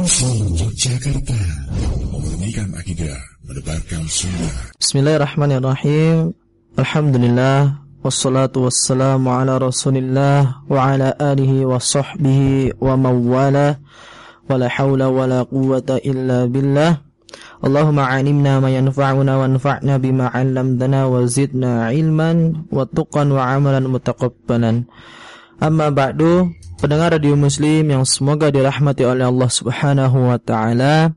Suara Yogyakarta Memurnikan akidah Menebarkan sunnah. Bismillahirrahmanirrahim. Alhamdulillah Wassalatu wassalamu ala rasulillah Wa ala alihi wa sahbihi wa mawala Wa la hawla wa la quwata illa billah. Allahumma alimna ma yanfa'una wa anfa'na bima 'allamtana wa zidna ilman wa tuqan wa amalan mutaqabbalan. Amma ba'du pendengar radio muslim yang semoga dirahmati oleh Allah Subhanahu wa taala.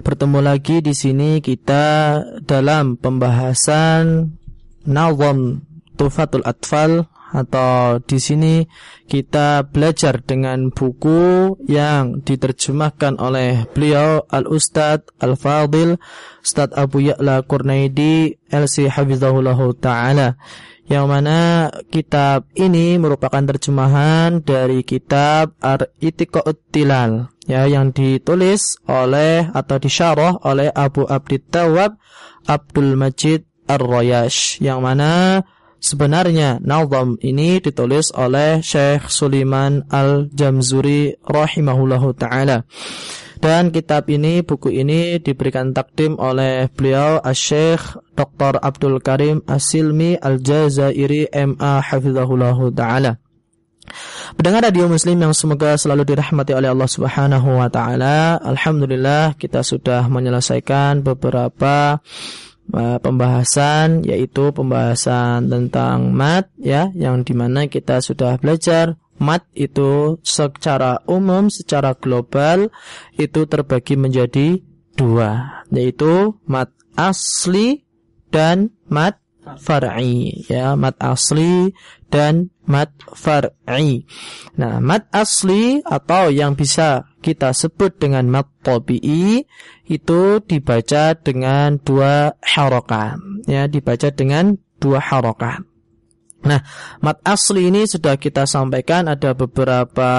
Bertemu lagi di sini kita dalam pembahasan nazam Tufatul Atfal atau di sini kita belajar dengan buku yang diterjemahkan oleh beliau Al Ustad Al Fadil Ustad Abu Ya'la Kurnaidi LC Hafizahullah Ta'ala yang mana kitab ini merupakan terjemahan dari kitab Ar-Itiqa'ut Tilal ya yang ditulis oleh atau disyarah oleh Abu Abdit Tawab Abdul Majid Ar-Royash yang mana sebenarnya nazam ini ditulis oleh Syekh Sulaiman Al-Jamzuri rahimahullahu taala dan kitab ini, buku ini diberikan takdim oleh beliau Syekh Dr. Abdul Karim Asilmi Al-Jazairi MA Hafizahullah Ta'ala. Pendengar radio muslim yang semoga selalu dirahmati oleh Allah Subhanahu wa taala. Alhamdulillah kita sudah menyelesaikan beberapa uh, pembahasan yaitu pembahasan tentang mat ya yang di mana kita sudah belajar mat itu secara umum, secara global itu terbagi menjadi dua, yaitu mat asli dan mat far'i ya mat asli dan mat far'i. Nah, mat asli atau yang bisa kita sebut dengan mat tabi'i itu dibaca dengan dua harokat ya dibaca dengan dua harokat. Nah, mat asli ini sudah kita sampaikan ada beberapa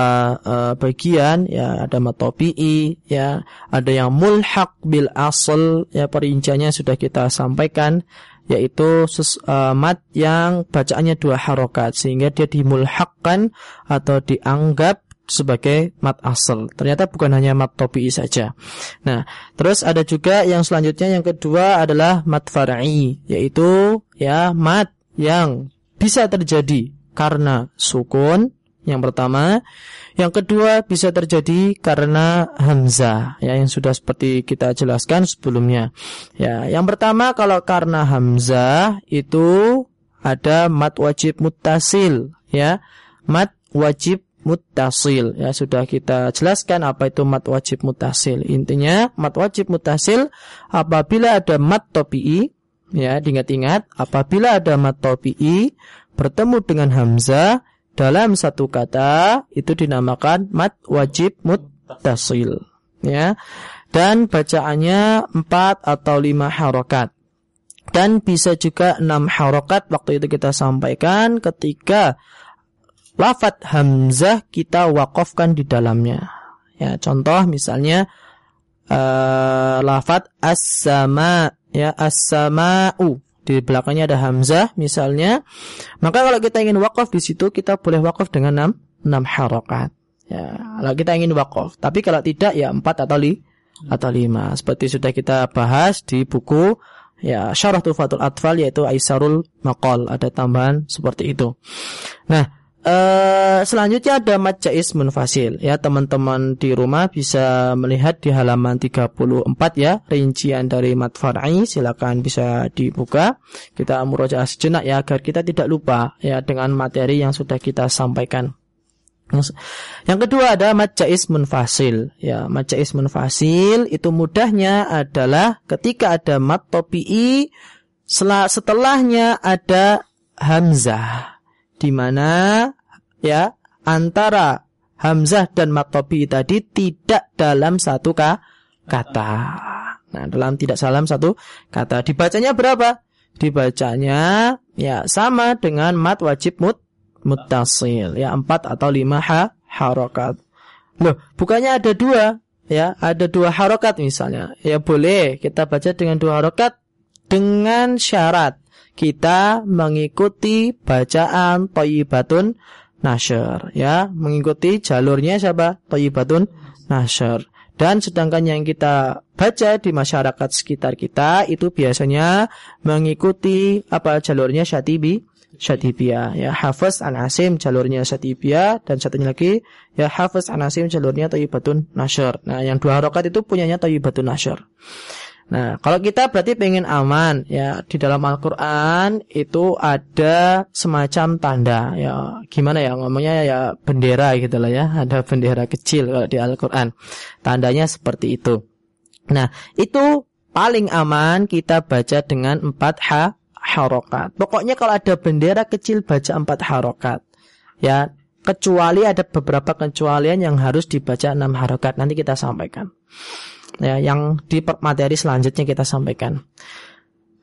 uh, bagian ya, ada mat topi'i ya, ada yang mulhaq bil asl ya perinciannya sudah kita sampaikan yaitu sus, uh, mat yang bacaannya dua harokat sehingga dia dimulhakkan atau dianggap sebagai mat asal. Ternyata bukan hanya mat topi'i saja. Nah, terus ada juga yang selanjutnya yang kedua adalah mat far'i yaitu ya mat yang bisa terjadi karena sukun yang pertama, yang kedua bisa terjadi karena hamzah ya yang sudah seperti kita jelaskan sebelumnya. Ya, yang pertama kalau karena hamzah itu ada mat wajib muttasil ya. Mat wajib muttasil ya sudah kita jelaskan apa itu mat wajib muttasil. Intinya mat wajib muttasil apabila ada mat topi'i ya diingat-ingat apabila ada mat topi'i bertemu dengan hamzah dalam satu kata itu dinamakan mat wajib muttasil. Ya dan bacaannya empat atau lima harokat. Dan bisa juga enam harokat waktu itu kita sampaikan ketika lafat hamzah kita wakafkan di dalamnya. Ya contoh misalnya uh, lafat as-sama ya as-sama'u di belakangnya ada hamzah misalnya, maka kalau kita ingin wakaf di situ kita boleh wakaf dengan 6 6 harokat. Ya, kalau kita ingin wakaf. Tapi kalau tidak ya 4 atau li, atau 5. Seperti sudah kita bahas di buku ya Syarah Tufatul Atfal yaitu Aisarul Maqal, ada tambahan seperti itu. Nah, Uh, selanjutnya ada mat jais munfasil. Ya teman-teman di rumah bisa melihat di halaman 34 ya rincian dari mat far'i silakan bisa dibuka. Kita murojaah sejenak ya agar kita tidak lupa ya dengan materi yang sudah kita sampaikan. Yang kedua ada mat jais munfasil. Ya mat jais munfasil itu mudahnya adalah ketika ada mat topi'i setelahnya ada hamzah di mana ya antara hamzah dan matobi tadi tidak dalam satu kata. Nah, dalam tidak salam satu kata. Dibacanya berapa? Dibacanya ya sama dengan mat wajib mut mutasil ya empat atau lima ha harokat. Loh, bukannya ada dua ya ada dua harokat misalnya ya boleh kita baca dengan dua harokat dengan syarat kita mengikuti bacaan Toyibatun Nasr ya, mengikuti jalurnya siapa? Toyibatun Nasr. Dan sedangkan yang kita baca di masyarakat sekitar kita itu biasanya mengikuti apa jalurnya Syatibi, Syatibiyah. Ya, Hafiz An Asim jalurnya Syatibiyah dan satunya lagi ya Hafiz An Asim jalurnya Thayyibatun Nashr. Nah, yang dua harokat itu punyanya Thayyibatun Nashr. Nah, kalau kita berarti pengen aman ya di dalam Al-Qur'an itu ada semacam tanda ya gimana ya ngomongnya ya bendera gitu lah ya, ada bendera kecil kalau di Al-Qur'an. Tandanya seperti itu. Nah, itu paling aman kita baca dengan empat ha harokat. Pokoknya kalau ada bendera kecil baca empat harokat. Ya, kecuali ada beberapa kecualian yang harus dibaca enam harokat. Nanti kita sampaikan ya yang di materi selanjutnya kita sampaikan.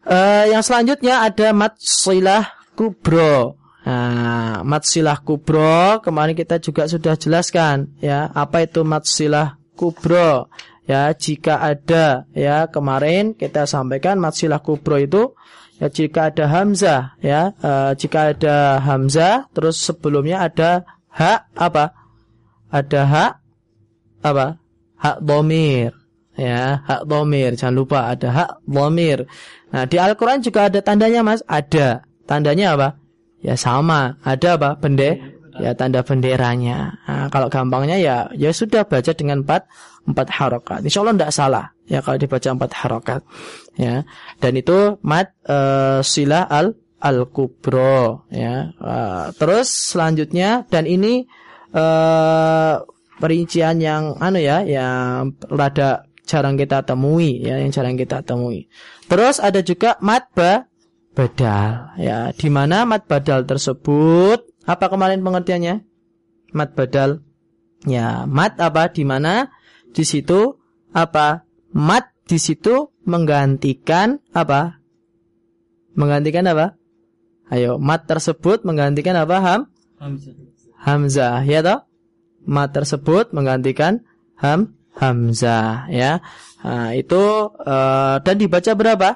Uh, yang selanjutnya ada matsilah kubro. Nah, matsilah kubro kemarin kita juga sudah jelaskan ya apa itu matsilah kubro ya jika ada ya kemarin kita sampaikan matsilah kubro itu ya jika ada hamzah ya uh, jika ada hamzah terus sebelumnya ada hak apa ada hak apa hak domir ya hak domir jangan lupa ada hak domir nah di Al-Quran juga ada tandanya mas. Ada. Tandanya apa? Ya sama. Ada apa? Bende ya tanda benderanya. Nah, kalau gampangnya ya ya sudah baca dengan empat empat harokat. Insya Allah tidak salah ya kalau dibaca empat harokat. Ya dan itu mat uh, sila al al kubro ya uh, terus selanjutnya dan ini uh, perincian yang anu ya yang rada jarang kita temui ya yang jarang kita temui. Terus ada juga mat ba badal ya di mana mat badal tersebut apa kemarin pengertiannya? Mat badal ya mat apa di mana di situ apa mat di situ menggantikan apa? Menggantikan apa? Ayo, mat tersebut menggantikan apa? Ham? Hamzah. Hamzah, ya toh? Mat tersebut menggantikan ham Hamzah ya. Nah, itu uh, dan dibaca berapa?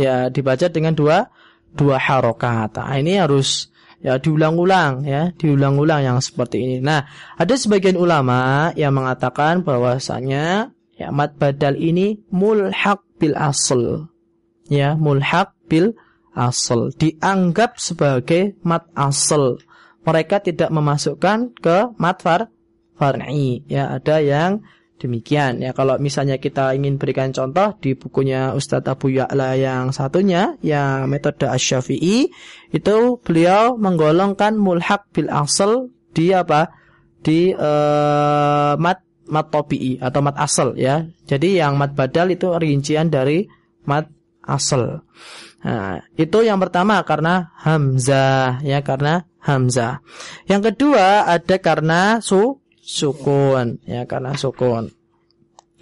Ya, dibaca dengan dua dua harokat. Nah, ini harus ya diulang-ulang ya, diulang-ulang yang seperti ini. Nah, ada sebagian ulama yang mengatakan bahwasanya ya mat badal ini mulhaq bil asl. Ya, mulhaq bil asl dianggap sebagai mat asl. Mereka tidak memasukkan ke mat far far'i. Ya, ada yang demikian. Ya, kalau misalnya kita ingin berikan contoh di bukunya Ustadz Abu Ya'la yang satunya, yang metode Asy-Syafi'i, itu beliau menggolongkan mulhaq bil asal di apa? Di uh, mat mat topi'i atau mat asal ya. Jadi yang mat badal itu rincian dari mat asal. Nah, itu yang pertama karena hamzah ya karena hamzah. Yang kedua ada karena su sukun ya karena sukun.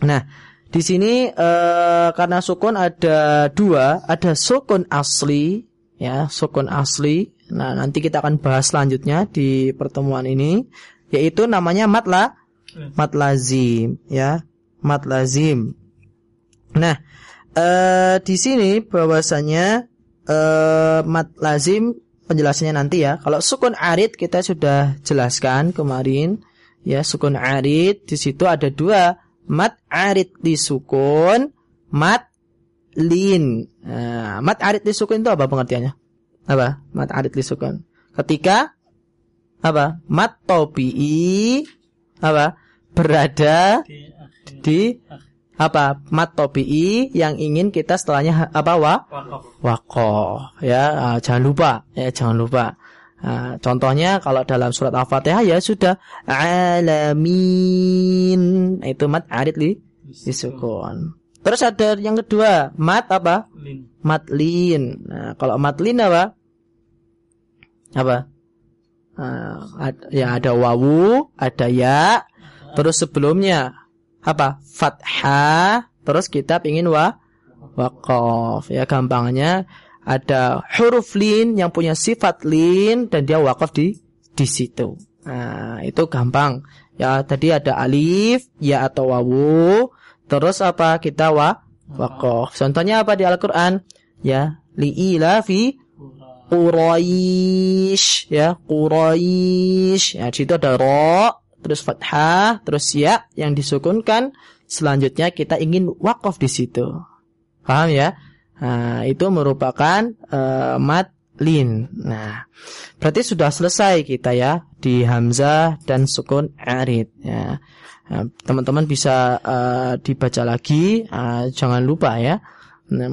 Nah, di sini uh, karena sukun ada dua, ada sukun asli ya, sukun asli. Nah, nanti kita akan bahas selanjutnya di pertemuan ini yaitu namanya matla mat lazim ya, mat lazim. Nah, uh, di sini bahwasanya uh, mat lazim penjelasannya nanti ya. Kalau sukun arid kita sudah jelaskan kemarin ya sukun arid di situ ada dua. Mat arid disukun mat lin. Nah, mat arid disukun itu apa pengertiannya? Apa? Mat arid disukun ketika apa? Mat topi apa? Berada di apa? Mat topi yang ingin kita setelahnya apa wa? Wakoh ya ah, jangan lupa. Ya jangan lupa Nah, contohnya kalau dalam surat Al-Fatihah ya sudah alamin. Itu mat arid li disukun. Terus ada yang kedua, mat apa? Lin. Mat lin. Nah, kalau mat lin apa? Apa? Nah, ada, ya ada wawu, ada ya. Terus sebelumnya apa? Fathah. Terus kita ingin wa waqaf. Ya gampangnya ada huruf lin yang punya sifat lin dan dia wakaf di di situ. Nah, itu gampang. Ya, tadi ada alif, ya atau wawu, terus apa? Kita wa wakaf. Contohnya apa di Al-Qur'an? Ya, liila fi Quraisy, ya, Quraisy. Ya, di situ ada ro, terus fathah, terus ya yang disukunkan. Selanjutnya kita ingin wakaf di situ. Paham ya? Nah, itu merupakan uh, mat lin. Nah, berarti sudah selesai kita ya di hamzah dan sukun arid ya. Nah, teman-teman bisa uh, dibaca lagi, uh, jangan lupa ya. Nah,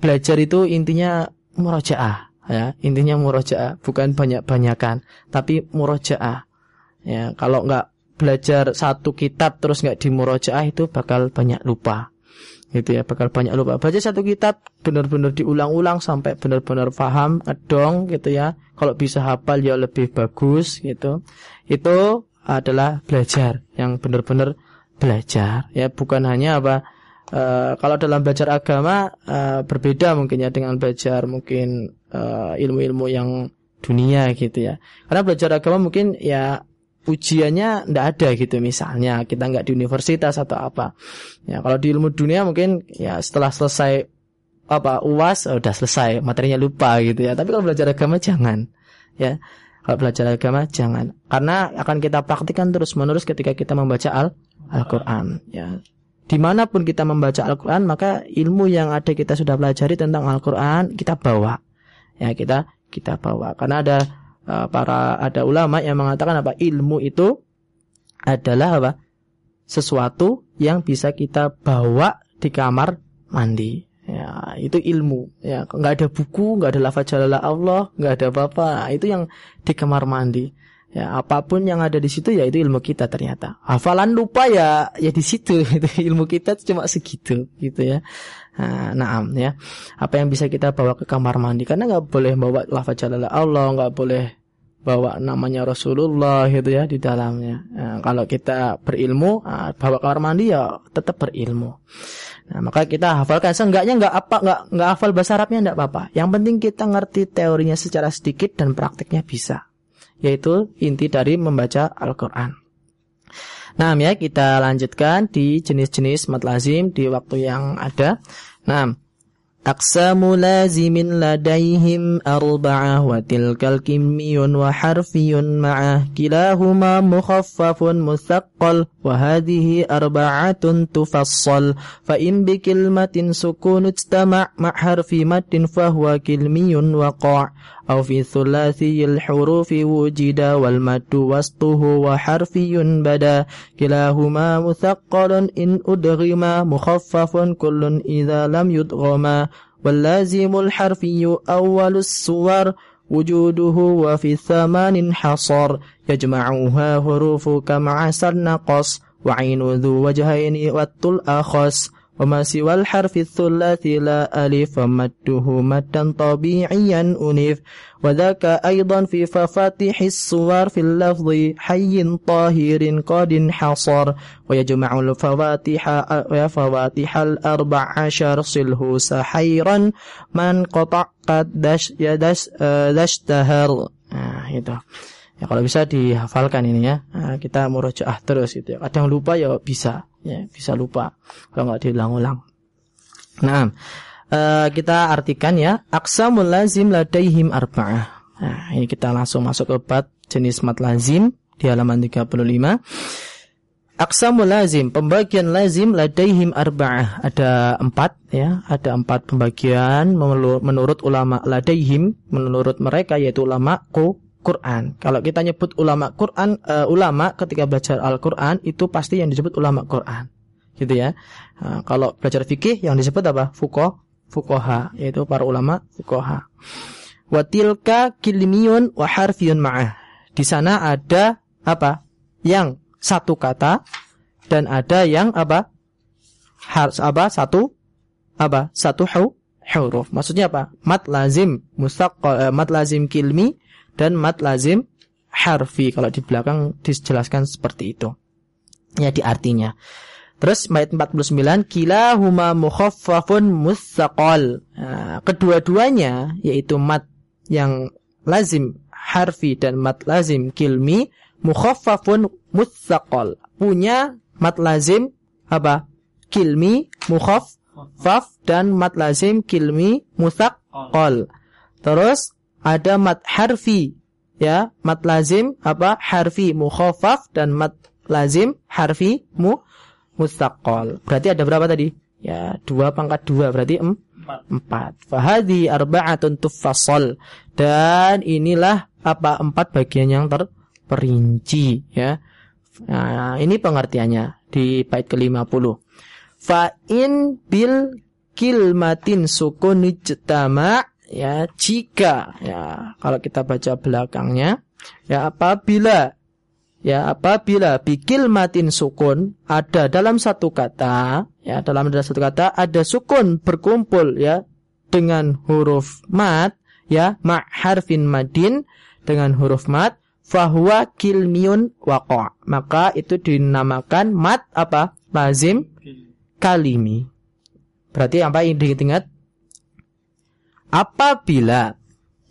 belajar itu intinya murojaah ya intinya murojaah bukan banyak-banyakan tapi murojaah ya kalau nggak belajar satu kitab terus nggak di murojaah itu bakal banyak lupa gitu ya bakal banyak lupa. Baca satu kitab benar-benar diulang-ulang sampai benar-benar paham ngedong gitu ya. Kalau bisa hafal ya lebih bagus gitu. Itu adalah belajar yang benar-benar belajar. Ya bukan hanya apa Uh, kalau dalam belajar agama uh, berbeda mungkin ya dengan belajar mungkin ilmu eh, ilmu-ilmu yang dunia gitu ya. Karena belajar agama mungkin ya ujiannya ndak ada gitu. Misalnya kita nggak di universitas atau apa. Ya kalau di ilmu dunia mungkin ya setelah selesai apa uas oh, udah selesai. Materinya lupa gitu ya. Tapi kalau belajar agama jangan. Ya. Kalau belajar agama jangan. Karena akan kita praktikkan terus menerus ketika kita membaca al Al-Quran. Ya. Di mana pun kita membaca Al-Quran maka ilmu yang ada kita sudah pelajari tentang Al-Quran kita bawa. Ya kita kita bawa. Karena ada uh, para ada ulama yang mengatakan apa? Ilmu itu adalah apa? Sesuatu yang bisa kita bawa di kamar mandi. Ya itu ilmu. Ya nggak ada buku nggak ada lafaz jalala Allah nggak ada apa-apa. Nah, itu yang di kamar mandi. Ya apa pun yang ada di situ ya itu ilmu kita ternyata. Hafalan lupa ya ya di situ. Itu ilmu kita cuma segitu gitu ya nah, naam ya. Apa yang bisa kita bawa ke kamar mandi? Karena nggak boleh bawa lafaz jalala Allah nggak boleh bawa namanya Rasulullah gitu ya di dalamnya. Nah, kalau kita berilmu bawa kamar mandi ya tetap berilmu. Nah, maka kita hafalkan. Seenggaknya nggak apa nggak nggak hafal bahasa Arabnya nggak apa-apa. Yang penting kita ngerti teorinya secara sedikit dan prakteknya bisa. Yaitu inti dari membaca Al-Quran. Nah, ya kita lanjutkan di jenis-jenis mat lazim di waktu yang ada. Nah, أقسام لازم لديهم أربعة وتلك الكمي وحرفي معه. كلاهما مخفف مثقل وهذه أربعة تفصل. فإن بكلمة سكون اجتمع مع حرف مد فهو كلمي وقع أو في ثلاثي الحروف وجد والمد وسطه وحرفي بدا. كلاهما مثقل إن أدغما مخفف كل إذا لم يدغما. واللازم الحرفي أول الصور وجوده وفي الثمان حصر. يجمعها حروف كم عسر نقص وعين ذو وجهين والطل أخص. وما سوى الحرف الثلاثي لا ألف مده مدا طبيعيا أنف وذاك أيضا في ففاتح الصور في اللفظ حي طاهر قد انحصر ويجمع الفواتح فواتح الأربع عشر صله سحيرا من قطع قد دش يدش دشتهر nah, itu ya kalau bisa dihafalkan ini ya nah, kita murojaah terus itu ya. kadang lupa ya bisa ya bisa lupa kalau nggak diulang-ulang. Nah, uh, kita artikan ya, aksamul lazim ladaihim arba'ah. Nah, ini kita langsung masuk ke bab jenis mat lazim di halaman 35. Aksamul lazim, pembagian lazim ladaihim arba'ah. Ada empat ya, ada empat pembagian menurut ulama ladaihim, menurut mereka yaitu ulama ku Quran. Kalau kita nyebut ulama Quran, uh, ulama ketika belajar Al-Quran itu pasti yang disebut ulama Quran, gitu ya. Uh, kalau belajar fikih yang disebut apa? Fukoh, fukoha, yaitu para ulama fukoha. Watilka kilmiyun wa harfiyun ma'ah. Di sana ada apa? Yang satu kata dan ada yang apa? Harus apa? Satu apa? Satu huruf. Maksudnya apa? Mat lazim mustaqal, uh, mat lazim kilmi dan mat lazim harfi kalau di belakang dijelaskan seperti itu. Ya di artinya. Terus ayat 49 huma mukhaffafun mutsaqal. Nah, kedua-duanya yaitu mat yang lazim harfi dan mat lazim kilmi mukhaffafun mutsaqal. Punya mat lazim apa? Kilmi mukhaffaf dan mat lazim kilmi mutsaqal. Terus ada mat harfi ya mat lazim apa harfi mukhafaf dan mat lazim harfi mu mustaqol. Berarti ada berapa tadi? Ya, dua pangkat dua berarti em, empat. Fahadi arba'atun tufassal. Dan inilah apa empat bagian yang terperinci ya. Nah, ini pengertiannya di bait ke-50. Fa in bil kilmatin sukun ijtama ya jika ya kalau kita baca belakangnya ya apabila ya apabila bikil matin sukun ada dalam satu kata ya dalam ada satu kata ada sukun berkumpul ya dengan huruf mat ya ma harfin madin dengan huruf mat fahuwa kilmiun waqa maka itu dinamakan mat apa? Lazim kalimi. Berarti apa yang diingat apabila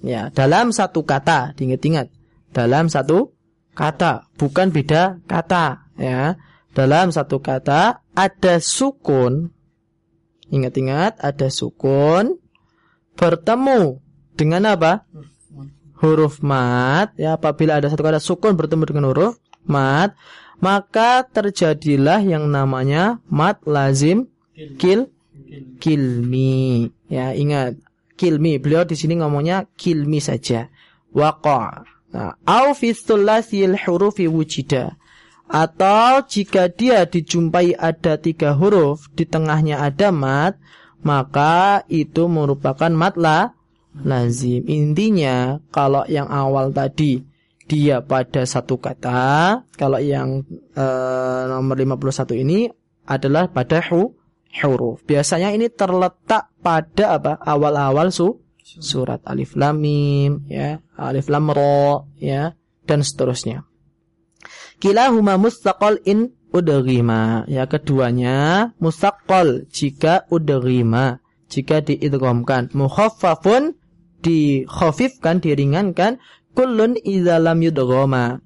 ya dalam satu kata diingat-ingat dalam satu kata bukan beda kata ya. Dalam satu kata ada sukun ingat-ingat ada sukun bertemu dengan apa? Huruf mat ya apabila ada satu kata sukun bertemu dengan huruf mat maka terjadilah yang namanya mat lazim kil. kilmi. Ya ingat kilmi beliau di sini ngomongnya kilmi saja. Waqa. Nah au fi hurufi wujida. Atau jika dia dijumpai ada tiga huruf di tengahnya ada mat maka itu merupakan mat la lazim. Intinya kalau yang awal tadi dia pada satu kata, kalau yang uh, nomor 51 ini adalah pada hu, huruf. Biasanya ini terletak pada apa? Awal-awal su surat alif lam mim ya, alif lam ra ya dan seterusnya. Kilahuma mustaqal in udrima. Ya keduanya mustaqal jika udrima, jika diidghamkan. Mukhaffafun dikhafifkan, diringankan, kullun idza lam yudghama.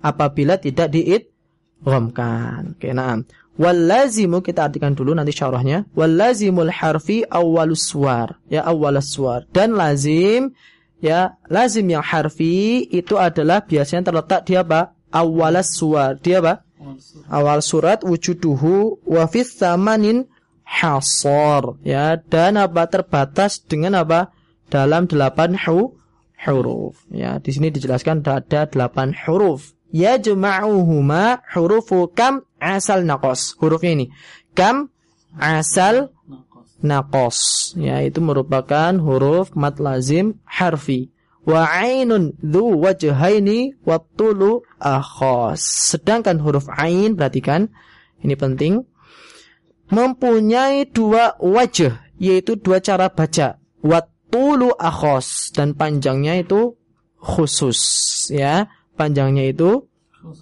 Apabila tidak diidghamkan. Oke, nah. Wallazimu kita artikan dulu nanti syarahnya. Wallazimul harfi awwalus suwar. Ya awwalus suwar. Dan lazim ya lazim yang harfi itu adalah biasanya terletak di apa? Awwalas suwar. Dia apa? Awal surat wujuduhu wa fis samanin hasor ya dan apa terbatas dengan apa dalam delapan hu huruf. Ya, di sini dijelaskan ada delapan huruf. Ya juma'uhuma hurufu kam asal nakos. Hurufnya ini. Kam asal nakos. Ya, itu merupakan huruf mat lazim harfi. Wa ainun dhu wajhaini wa tulu akhos. Sedangkan huruf ain, perhatikan, ini penting, mempunyai dua wajah, yaitu dua cara baca. Wat tulu akhos dan panjangnya itu khusus ya panjangnya itu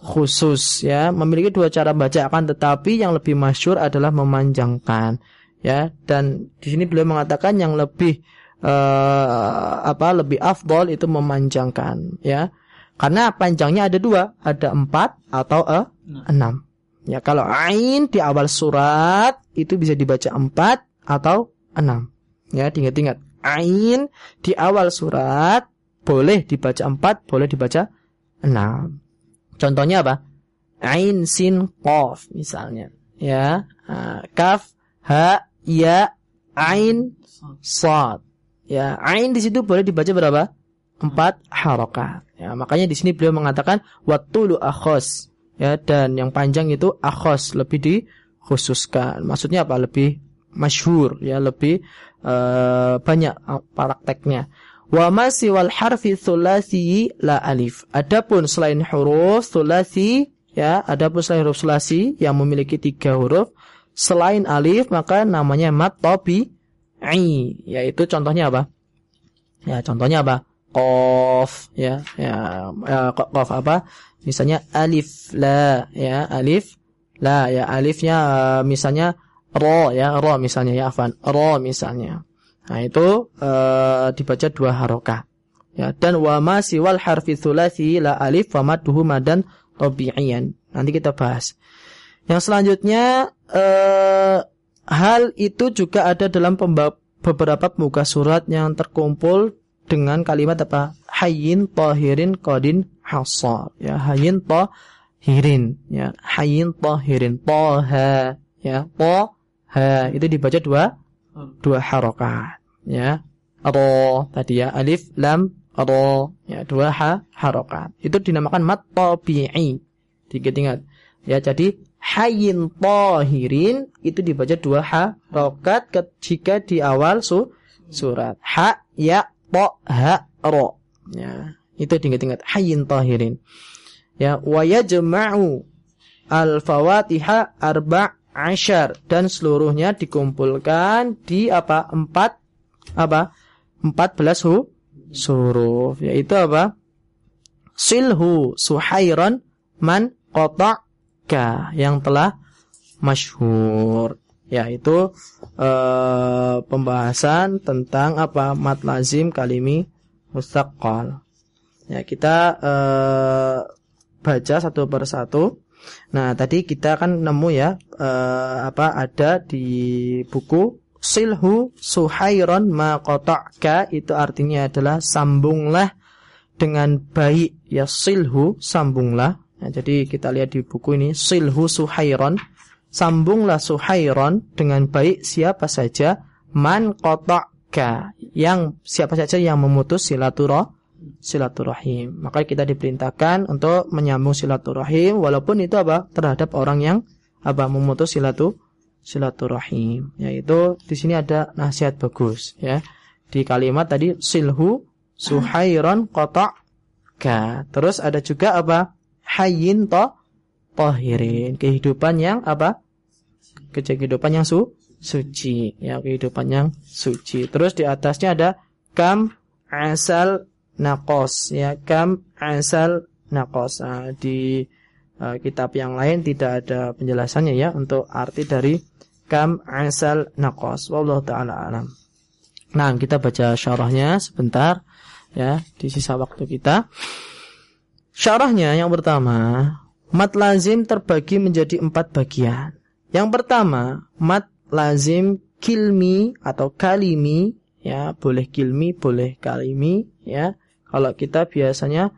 khusus ya. Memiliki dua cara baca akan tetapi yang lebih masyur adalah memanjangkan ya. Dan di sini beliau mengatakan yang lebih uh, apa lebih afdol itu memanjangkan ya. Karena panjangnya ada dua ada empat atau uh, enam. ya kalau ain di awal surat itu bisa dibaca empat atau enam ya. Ingat-ingat ain di awal surat boleh dibaca empat, boleh dibaca enam. Contohnya apa? Ain, sin, qaf misalnya. Ya, kaf, ha, ya, ain, sad. Ya, ain di situ boleh dibaca berapa? Empat harokat. Ya, makanya di sini beliau mengatakan watulu akhos. Ya, dan yang panjang itu akhos lebih dikhususkan. Maksudnya apa? Lebih masyhur ya, lebih uh, banyak uh, prakteknya. Wa masih wal harfi thulasi la alif. Adapun selain huruf thulasi ya, adapun selain huruf thulasi yang memiliki tiga huruf selain alif maka namanya mat tobi i yaitu contohnya apa? Ya, contohnya apa? Qaf ya, ya, ya qaf apa? Misalnya alif la ya, alif la ya, alifnya misalnya ro ya ro misalnya ya afan ro misalnya nah itu uh, dibaca dua harokah ya dan wa ma siwal harfi la alif wa madduhu madan tabi'iyan nanti kita bahas yang selanjutnya uh, hal itu juga ada dalam beberapa muka surat yang terkumpul dengan kalimat apa? Hayyin tahirin qadin hasar. Ya, hayyin tahirin ya. Hayyin tahirin taha ya. Taha itu dibaca dua dua harokat ya. Ro tadi ya alif lam ro ya dua ha harokat. Itu dinamakan mat tabi'i. Diingat-ingat. Ya, jadi hayyin tahirin itu dibaca dua harokat jika di awal su surat. Ha ya to ha ro. Ya, itu diingat-ingat hayyin tahirin. Ya, wa yajma'u al-fawatiha arba' ashar dan seluruhnya dikumpulkan di apa? Empat apa? Empat belas hu huruf yaitu apa? Silhu suhairon man qata'ka yang telah masyhur yaitu uh, pembahasan tentang apa mat lazim kalimi mustaqal. Ya, kita uh, baca satu persatu. Nah, tadi kita kan nemu ya uh, apa ada di buku Silhu Suhairon ma qata'ka itu artinya adalah sambunglah dengan baik ya silhu sambunglah. Nah, jadi kita lihat di buku ini Silhu Suhairon sambunglah Suhairon dengan baik siapa saja man qata'ka yang siapa saja yang memutus silaturah silaturahim. Maka kita diperintahkan untuk menyambung silaturahim walaupun itu apa? terhadap orang yang apa memutus silatu silaturahim. Yaitu di sini ada nasihat bagus ya. Di kalimat tadi silhu suhairon qata'ka. Terus ada juga apa? hayyin to tahirin, kehidupan yang apa? Kehidupan yang su suci, ya kehidupan yang suci. Terus di atasnya ada kam asal nakos, ya kam asal nakos. Nah, di uh, kitab yang lain tidak ada penjelasannya ya untuk arti dari kam asal nakos. Wallahu taala alam. Nah, kita baca syarahnya sebentar ya di sisa waktu kita. Syarahnya yang pertama, Mat lazim terbagi menjadi empat bagian. Yang pertama, mat lazim kilmi atau kalimi, ya boleh kilmi, boleh kalimi, ya. Kalau kita biasanya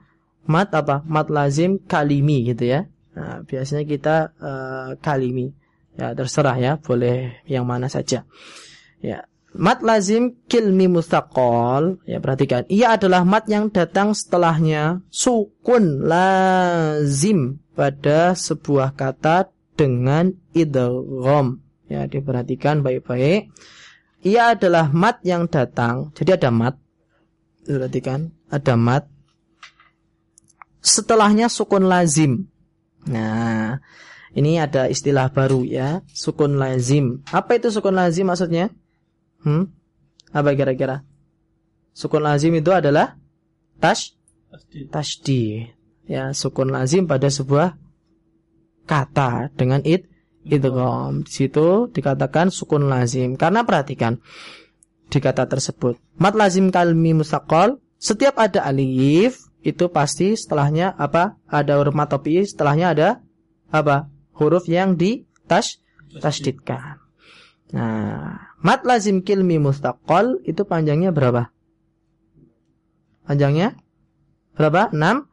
mat apa? Mat lazim kalimi gitu ya. Nah, biasanya kita uh, kalimi. Ya, terserah ya, boleh yang mana saja. Ya. Mat lazim kilmi mustaqol, ya perhatikan. Ia adalah mat yang datang setelahnya sukun lazim pada sebuah kata dengan idgham. Ya, diperhatikan baik-baik. Ia adalah mat yang datang. Jadi ada mat. Perhatikan, ada mat. Setelahnya sukun lazim. Nah, ini ada istilah baru ya, sukun lazim. Apa itu sukun lazim maksudnya? Hmm? Apa kira-kira? Sukun lazim itu adalah tash tasdi ya sukun lazim pada sebuah kata dengan it idgham. Di situ dikatakan sukun lazim. Karena perhatikan di kata tersebut. Mat lazim kalmi mustaqal, setiap ada alif itu pasti setelahnya apa? Ada huruf matopi, setelahnya ada apa? Huruf yang di tas tasdidkan. Nah, mat lazim kilmi mustaqal itu panjangnya berapa? Panjangnya? Berapa? 6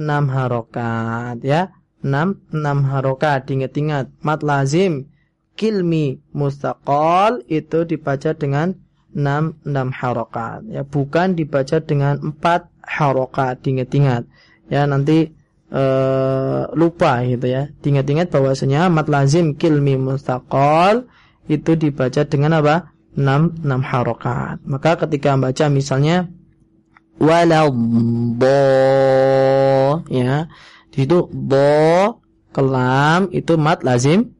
enam harokat ya. Enam enam harokat. Ingat-ingat mat lazim kilmi mustaqol itu dibaca dengan enam enam harokat ya. Bukan dibaca dengan empat harokat. Ingat-ingat ya. Nanti uh, lupa gitu ya ingat-ingat bahwasanya mat lazim kilmi mustaqol itu dibaca dengan apa enam enam harokat maka ketika membaca misalnya waladdo ya. Di situ do kelam itu mat lazim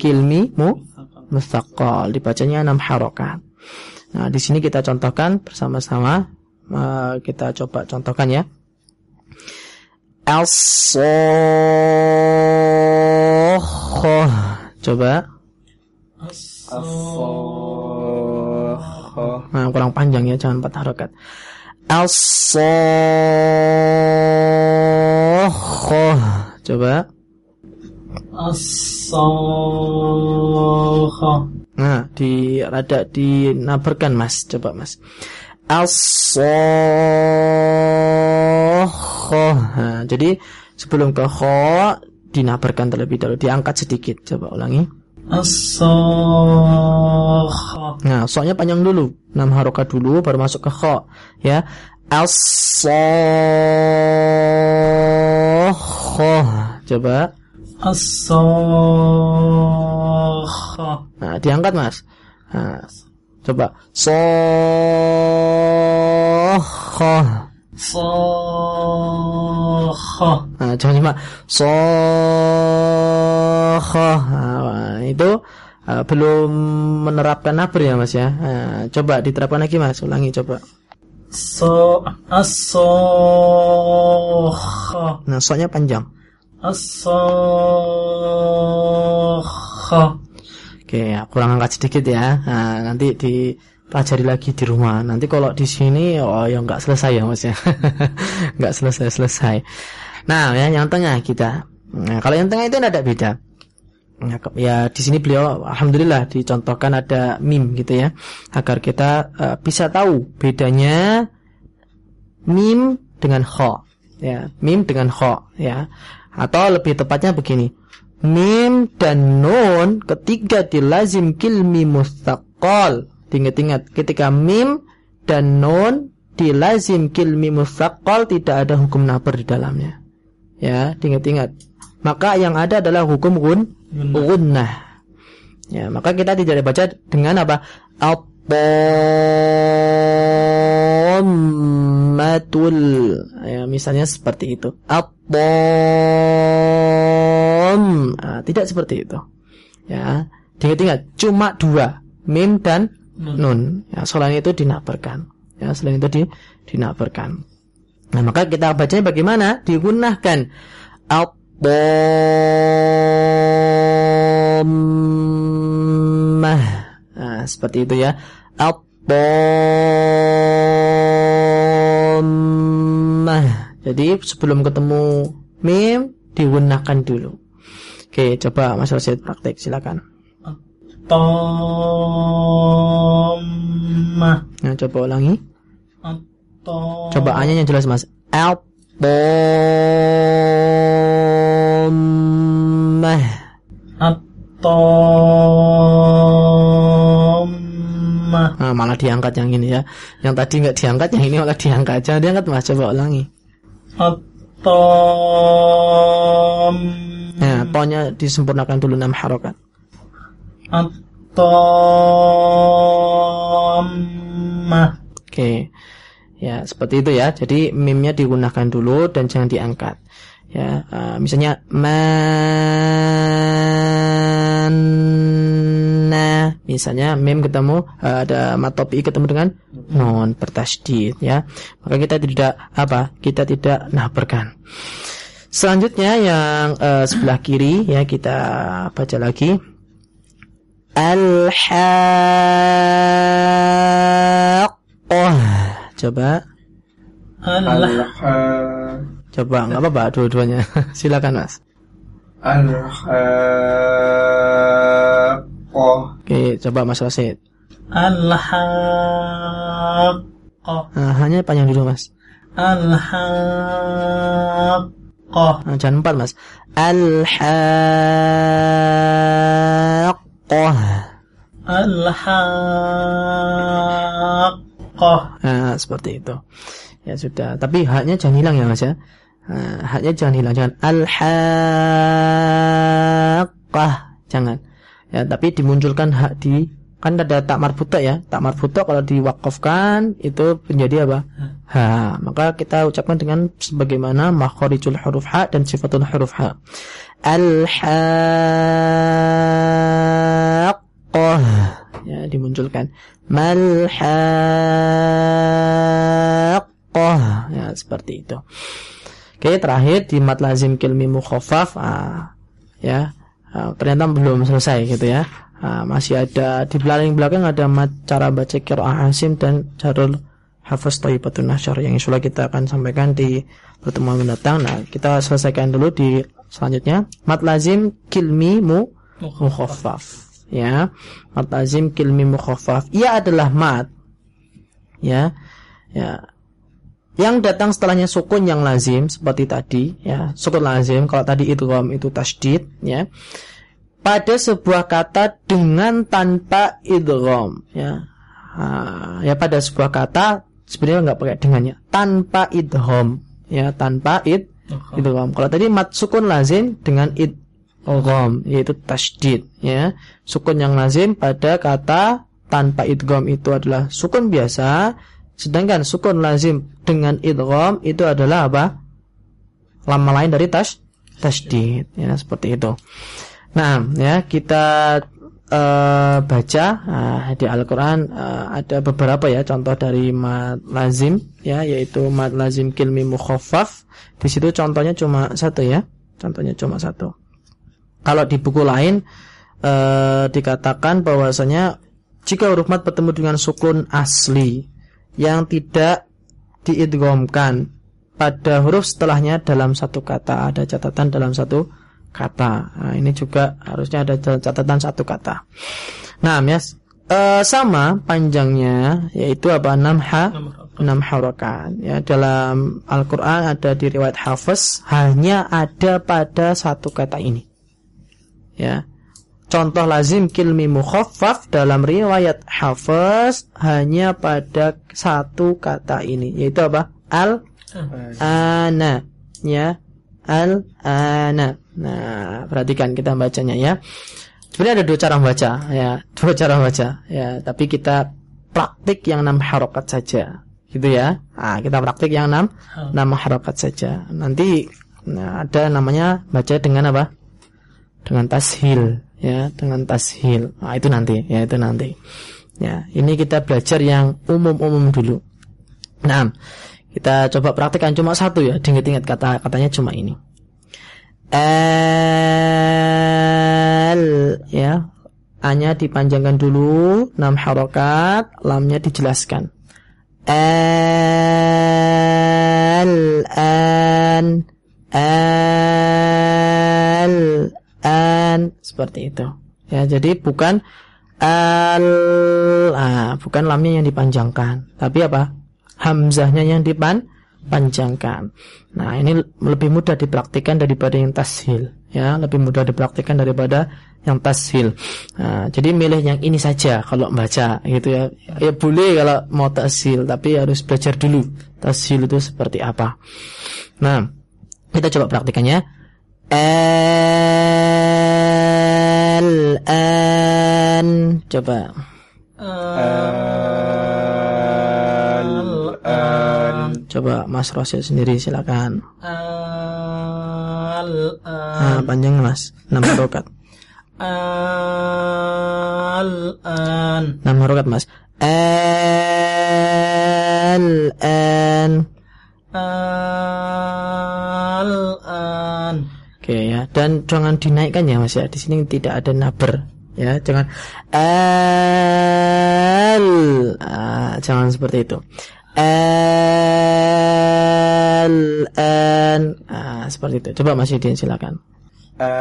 kilmi mu mustaqal dibacanya enam harokat. Nah, di sini kita contohkan bersama-sama. Uh, kita coba contohkan ya. As Coba. Nah, kurang panjang ya, jangan empat harokat as Coba. as Nah, di rada dinabarkan Mas. Coba Mas. As-sakhah. Nah, jadi sebelum ke kha dinabarkan terlebih dahulu, diangkat sedikit. Coba ulangi. As-sakhah. Nah, soalnya panjang dulu. 6 harokat dulu baru masuk ke kha, ya. As-sakhah. Coba. As-sakhah. Nah, diangkat, Mas. Nah, coba. Sakhah. Sakhah. Nah, jangan cuma sokhah. Nah, itu uh, belum menerapkan nabr ya Mas ya. Nah, coba diterapkan lagi Mas, ulangi coba. So as-sakhah. Nah, soalnya panjang. As-sakhah. Oke, kurang angkat sedikit ya. Nah, nanti dipelajari lagi di rumah. Nanti kalau di sini oh ya nggak selesai ya Mas ya. nggak selesai-selesai. Nah, ya yang tengah kita. Nah, kalau yang tengah itu tidak beda. Ya, ke- ya di sini beliau alhamdulillah dicontohkan ada mim gitu ya agar kita eh, bisa tahu bedanya mim dengan kha ya mim dengan kha ya atau lebih tepatnya begini mim dan nun ketiga dilazim kilmi mustaqal ingat-ingat ketika mim dan nun dilazim kilmi mustaqal tidak ada hukum nabar di dalamnya. Ya ingat-ingat maka yang ada adalah hukum gun gunnah. ya maka kita tidak dibaca dengan apa? At-tammatul ya misalnya seperti itu. At-tam Ah, tidak seperti itu. Ya ingat-ingat cuma dua mim dan nun. Ya selain itu dinabarkan ya selain itu di, nah maka kita bacanya bagaimana? Digunakan at-tammah nah seperti itu ya. At-tammah jadi sebelum ketemu mim digunakan dulu. Oke coba Mas Rasid praktek silakan Tammah. nah coba ulangi At-tammah. Coba A-nya yang jelas Mas. Al-Tammah. At-tammah. Nah, malah diangkat yang ini ya. Yang tadi nggak diangkat, yang ini malah diangkat. Jangan diangkat Mas, coba ulangi. At-tammah. Nah, pokoknya disempurnakan dulu 6 harokat. At-tammah. Oke. Ya, seperti itu ya. Jadi mimnya digunakan dulu dan jangan diangkat. Ya, eh, misalnya mana misalnya mim ketemu eh, ada matopi ketemu dengan non bertasydid ya. Maka kita tidak apa? Kita tidak nahbarkan. Selanjutnya yang eh, sebelah kiri ya kita baca lagi. Al-Haqqah. Coba, Al- coba nggak apa-apa dua-duanya. Silakan Mas. Al-Haqqah. Oke, coba Mas Wasid. Al-Haqqah. Nah, hanya panjang dulu Mas. Al-Haqqah. Nah, jangan empat Mas. Al-Haqqah. Al-Haqqah. Nah, seperti itu. Ya sudah. Tapi haknya jangan hilang ya Mas ya. Nah, haknya jangan hilang. Jangan al-haqqah. Jangan. Ya, tapi dimunculkan hak di kan ada tak marbuta ya. Tak marbuta kalau diwakafkan itu menjadi apa? Ha. Maka kita ucapkan dengan sebagaimana makharijul huruf ha dan sifatul huruf ha. Al-haqqah. Ya, dimunculkan. Mal haqqah. Ya, seperti itu. Oke, terakhir di mat lazim kilmi mukhaffaf. Ya. Ternyata belum selesai gitu ya. Masih ada di belakang belakang ada mat cara baca qiraah Asim dan Jarul Hafiz Thayyibatun Nasyar yang insyaallah kita akan sampaikan di pertemuan mendatang. Nah, kita selesaikan dulu di selanjutnya mat lazim kilmi mu mukhaffaf ya mat lazim kilmi mukhaffaf ia adalah mat ya Ya. Yang datang setelahnya sukun yang lazim seperti tadi ya. Sukun lazim kalau tadi idgham itu tasdid ya. Pada sebuah kata dengan tanpa idgham ya. Ah, ya pada sebuah kata sebenarnya nggak pakai dengannya tanpa idgham ya tanpa id idgham. Kalau tadi mat sukun lazim dengan idgham yaitu tasdid ya. Sukun yang lazim pada kata tanpa idgham itu adalah sukun biasa Sedangkan sukun lazim dengan idgham itu adalah apa? Lama lain dari tas tasdid ya seperti itu. Nah, ya kita uh, baca uh, di Al-Qur'an uh, ada beberapa ya contoh dari mad lazim ya yaitu mad lazim kilmi mukhaffaf. Di situ contohnya cuma satu ya. Contohnya cuma satu. Kalau di buku lain uh, dikatakan bahwasanya jika huruf mat bertemu dengan sukun asli yang tidak diidghamkan pada huruf setelahnya dalam satu kata ada catatan dalam satu kata. Nah, ini juga harusnya ada catatan satu kata. Nah ya. E, sama panjangnya yaitu apa? Enam ha enam harokat ya dalam Al-Quran ada di riwayat Hafiz hanya ada pada satu kata ini. Ya. Contoh lazim kilmi mukhaffaf dalam riwayat Hafiz hanya pada satu kata ini yaitu apa? Al ana ya. Al ana. Nah, perhatikan kita bacanya ya. Sebenarnya ada dua cara membaca ya, dua cara membaca ya, tapi kita praktik yang enam harokat saja. Gitu ya. Nah, kita praktik yang enam enam harokat saja. Nanti nah, ada namanya baca dengan apa? Dengan tashil ya dengan tashil. Nah, itu nanti ya itu nanti. Ya, ini kita belajar yang umum-umum dulu. Nah, kita coba praktikkan cuma satu ya, ingat-ingat kata katanya cuma ini. L ya. A-nya dipanjangkan dulu, 6 harokat, lamnya dijelaskan. L an L an seperti itu. Ya, jadi bukan al ah, bukan lamnya yang dipanjangkan, tapi apa? Hamzahnya yang dipanjangkan. Nah, ini lebih mudah dipraktikkan daripada yang tashil, ya, lebih mudah dipraktikkan daripada yang tashil. Nah, jadi milih yang ini saja kalau membaca gitu ya. Ya boleh kalau mau tashil, tapi harus belajar dulu tashil itu seperti apa. Nah, kita coba praktikannya. Al-an Coba Al-an Coba Mas Rosil sendiri silakan. Al-an nah, Panjang Mas. Nama rokat Al-an Nama rokat Mas. Al-an Al-an Oke ya, dan jangan dinaikkan ya Mas ya. Di sini tidak ada naber ya, jangan. Al ah, jangan seperti itu. Al an ah, seperti itu. Coba Mas Yudin silakan. Al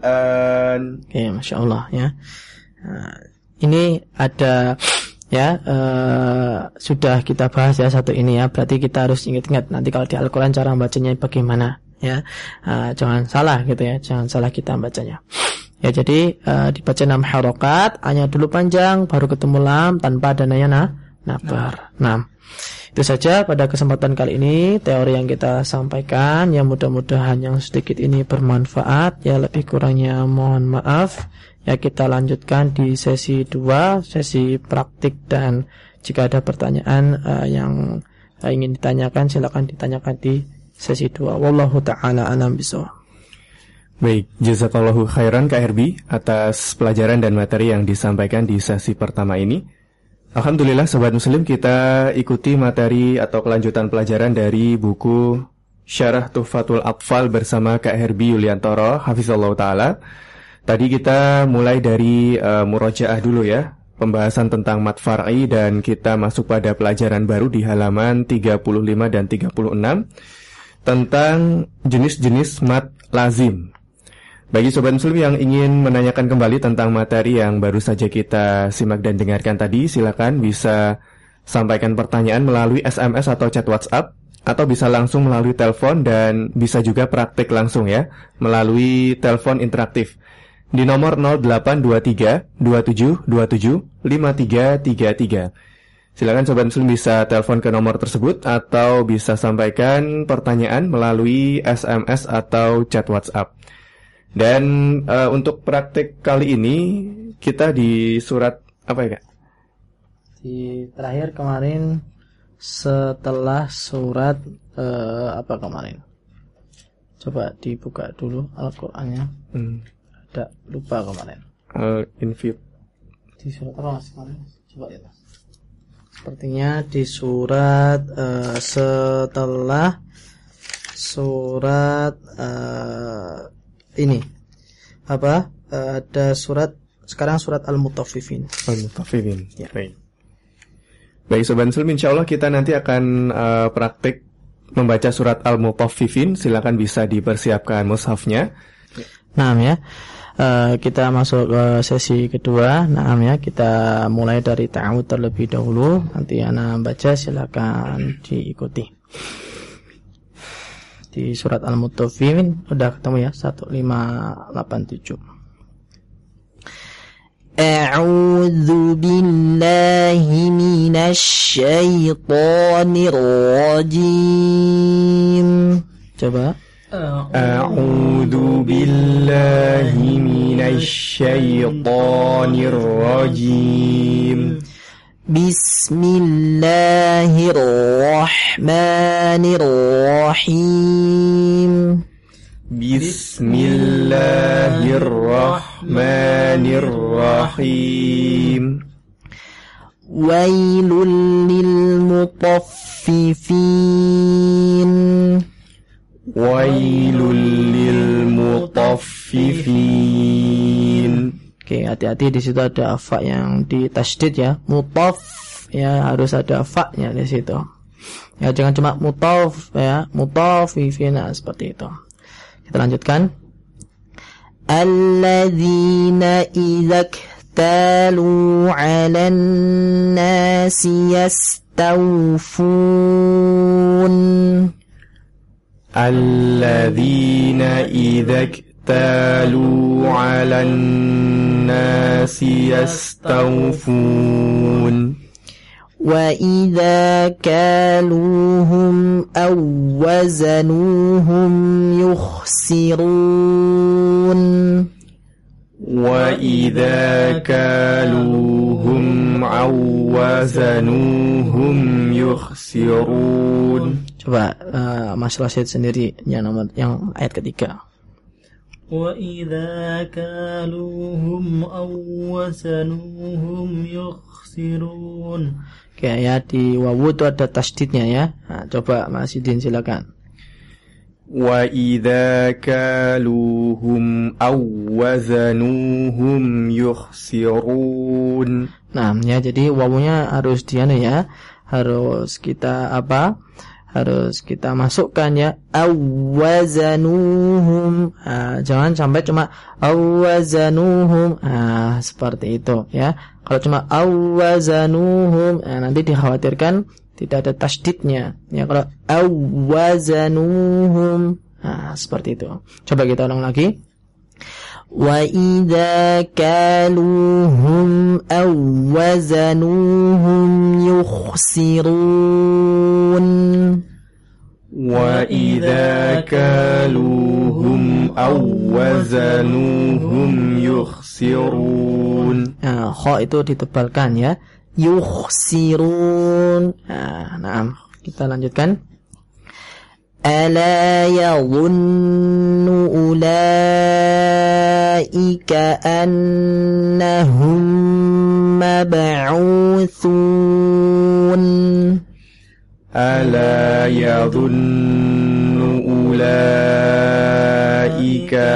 an. Oke, masya Allah ya. Nah, ini ada ya uh, sudah kita bahas ya satu ini ya berarti kita harus ingat-ingat nanti kalau di Al-Quran cara bacanya bagaimana ya uh, jangan salah gitu ya jangan salah kita bacanya ya jadi uh, dibaca enam harokat hanya dulu panjang baru ketemu lam tanpa adanya nah nabar. Nah itu saja pada kesempatan kali ini teori yang kita sampaikan. Yang mudah-mudahan yang sedikit ini bermanfaat. Ya lebih kurangnya mohon maaf. Ya kita lanjutkan di sesi 2, sesi praktik. Dan jika ada pertanyaan uh, yang uh, ingin ditanyakan silakan ditanyakan di sesi 2. Wallahu taala alam bisawab. Baik, jazakallahu khairan KRB atas pelajaran dan materi yang disampaikan di sesi pertama ini. Alhamdulillah Sobat Muslim kita ikuti materi atau kelanjutan pelajaran dari buku Syarah Tuhfatul Atfal bersama Kak Herbi Yuliantoro Hafizallahu Ta'ala Tadi kita mulai dari uh, murojaah dulu ya, pembahasan tentang mat far'i dan kita masuk pada pelajaran baru di halaman 35 dan 36 tentang jenis-jenis mat lazim. Bagi sobat muslim yang ingin menanyakan kembali tentang materi yang baru saja kita simak dan dengarkan tadi, silakan bisa sampaikan pertanyaan melalui SMS atau chat WhatsApp atau bisa langsung melalui telepon dan bisa juga praktik langsung ya melalui telepon interaktif di nomor 0823 27 27 5333. Silakan sobat muslim bisa telepon ke nomor tersebut atau bisa sampaikan pertanyaan melalui SMS atau chat WhatsApp. Dan uh, untuk praktik kali ini kita di surat apa ya kak? Di terakhir kemarin setelah surat uh, apa kemarin? Coba dibuka dulu Al-Qur'annya. Hmm. Ada lupa kemarin. Uh, invite. Di surat apa mas kemarin? Coba ya. Sepertinya di surat uh, setelah surat uh, ini. Apa? Uh, ada surat sekarang surat al-mutaffifin. Al-mutaffifin. Ya. Baik. Baik sobat muslim insyaallah kita nanti akan uh, praktik membaca surat al-mutaffifin. Silakan bisa dipersiapkan mushafnya. Nah ya. Uh, kita masuk ke sesi kedua. Nah, ya. Kita mulai dari ta'awud terlebih dahulu. Nanti anak baca silakan diikuti di surat Al-Mutaffifin udah ketemu ya 1587 A'udzu billahi minasy syaithanir rajim Coba A'udzu بسم الله الرحمن الرحيم. بسم الله الرحمن الرحيم. ويل للمطففين. ويل للمطففين. Oke, hati-hati di situ ada fa yang di tasdid ya. Mutaf ya harus ada fa-nya di situ. Ya, jangan cuma mutaf ya, mutaf fiina seperti itu. Kita lanjutkan. Alladzina idzak talu 'alan nasi yastawfun. Alladzina idzak talu 'alan الناس يستوفون. وإذا كالوهم أو وزنوهم يخسرون. وإذا كالوهم أو وزنوهم يخسرون. Coba uh, Mas Rasid sendiri yang nomor yang ayat ketiga. وإذا كالوهم أو وزنوهم يخسرون Oke ya di wawu itu ada tasdidnya ya. Nah, coba Mas Idin silakan. وإذا كالوهم أو وزنوهم يخسرون Nah, ya jadi wawunya harus diana ya. Harus kita apa? Harus kita masukkan ya. Awazanuhum. Nah, jangan sampai cuma awazanuhum. Nah, seperti itu ya. Kalau cuma awazanuhum nah, nanti dikhawatirkan tidak ada tasdidnya. Ya kalau awazanuhum. Nah, seperti itu. Coba kita ulang lagi وإذا كالوهم أو وزنوهم يخسرون وإذا كالوهم أو وزنوهم يخسرون Nah, kha itu ditebalkan ya. Yukhsirun. Nah, nah, kita lanjutkan. ألا يظن أولئك أنهم مبعوثون ألا يظن أولئك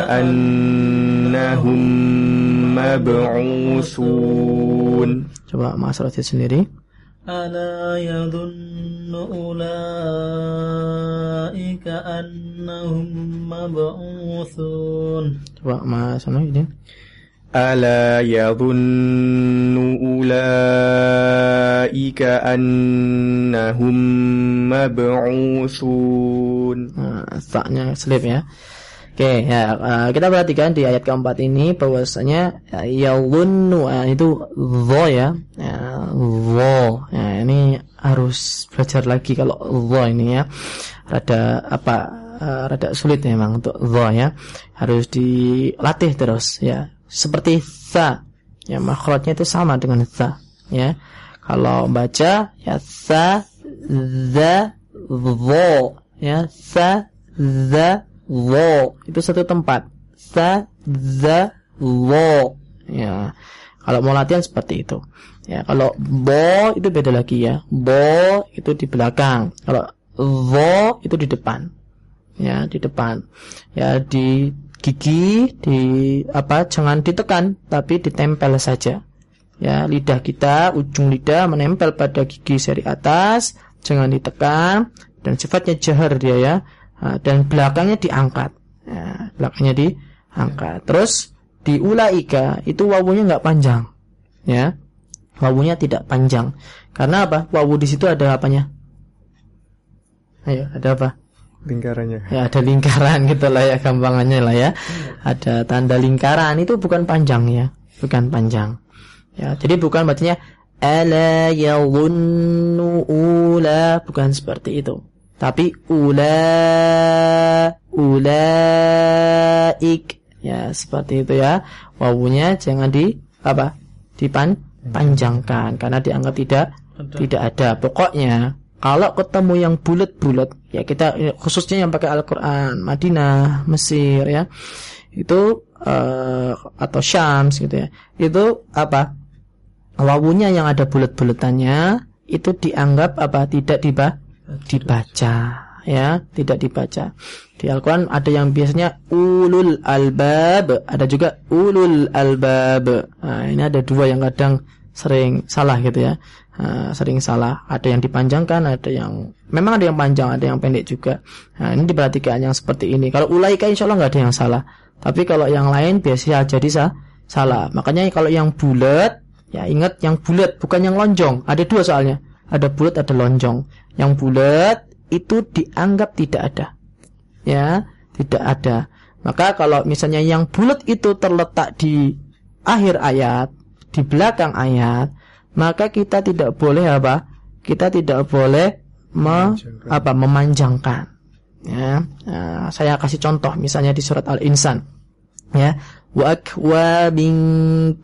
أنهم مبعوثون Coba Mas Rasid sendiri. ألا يظن أولئك أنهم مبعوثون Coba Mas Anu ini. ألا يظن أولئك أنهم مبعوثون Nah, saknya slip ya. Oke, ya eh, kita perhatikan di ayat keempat ini bahwasanya ya yalunnu eh, itu dho ya. Ya, dho. Ya, ini harus belajar lagi kalau dho ini ya. Rada apa eh, rada sulit memang untuk dho ya. Harus dilatih terus ya. Seperti tha. Ya, makhrajnya itu sama dengan tha ya. Kalau baca ya tha za dho ya tha za wo itu satu tempat sa za wo ya kalau mau latihan seperti itu ya kalau bo itu beda lagi ya bo itu di belakang kalau wo itu di depan ya di depan ya di gigi di apa jangan ditekan tapi ditempel saja ya lidah kita ujung lidah menempel pada gigi seri atas jangan ditekan dan sifatnya jahar dia ya dan belakangnya diangkat. Ya, belakangnya diangkat. Terus di ulaika itu wawunya nggak panjang. Ya. Wawunya tidak panjang. Karena apa? Wawu di situ ada apanya? Ayo, ada apa? lingkarannya Ya, ada lingkaran gitu lah ya gampangannya lah ya. Ada tanda lingkaran itu bukan panjang ya, bukan panjang. Ya, jadi bukan bacanya ala yadhunnu ula bukan seperti itu. Tapi ula ulaik ya seperti itu ya. Wawunya jangan di apa? Dipan panjangkan karena dianggap tidak tidak ada. Pokoknya kalau ketemu yang bulat-bulat ya kita khususnya yang pakai Al-Qur'an Madinah, Mesir ya. Itu uh, atau Syams gitu ya. Itu apa? Wawunya yang ada bulat-bulatannya itu dianggap apa? Tidak diba dibaca ya tidak dibaca di Al-Quran ada yang biasanya ulul albab ada juga ulul albab nah, ini ada dua yang kadang sering salah gitu ya. Nah, sering salah. Ada yang dipanjangkan ada yang memang ada yang panjang ada yang pendek juga. Nah, ini diperhatikan yang seperti ini. Kalau ulaika insya Allah nggak ada yang salah. Tapi kalau yang lain biasanya jadi sah salah. Makanya kalau yang bulat ya ingat yang bulat bukan yang lonjong. Ada dua soalnya. Ada bulat ada lonjong. Yang bulat itu dianggap tidak ada. Ya, tidak ada. Maka kalau misalnya yang bulat itu terletak di akhir ayat, di belakang ayat, maka kita tidak boleh apa? Kita tidak boleh me, apa memanjangkan. Ya, nah, saya kasih contoh misalnya di surat Al-Insan. Ya, wa akwabin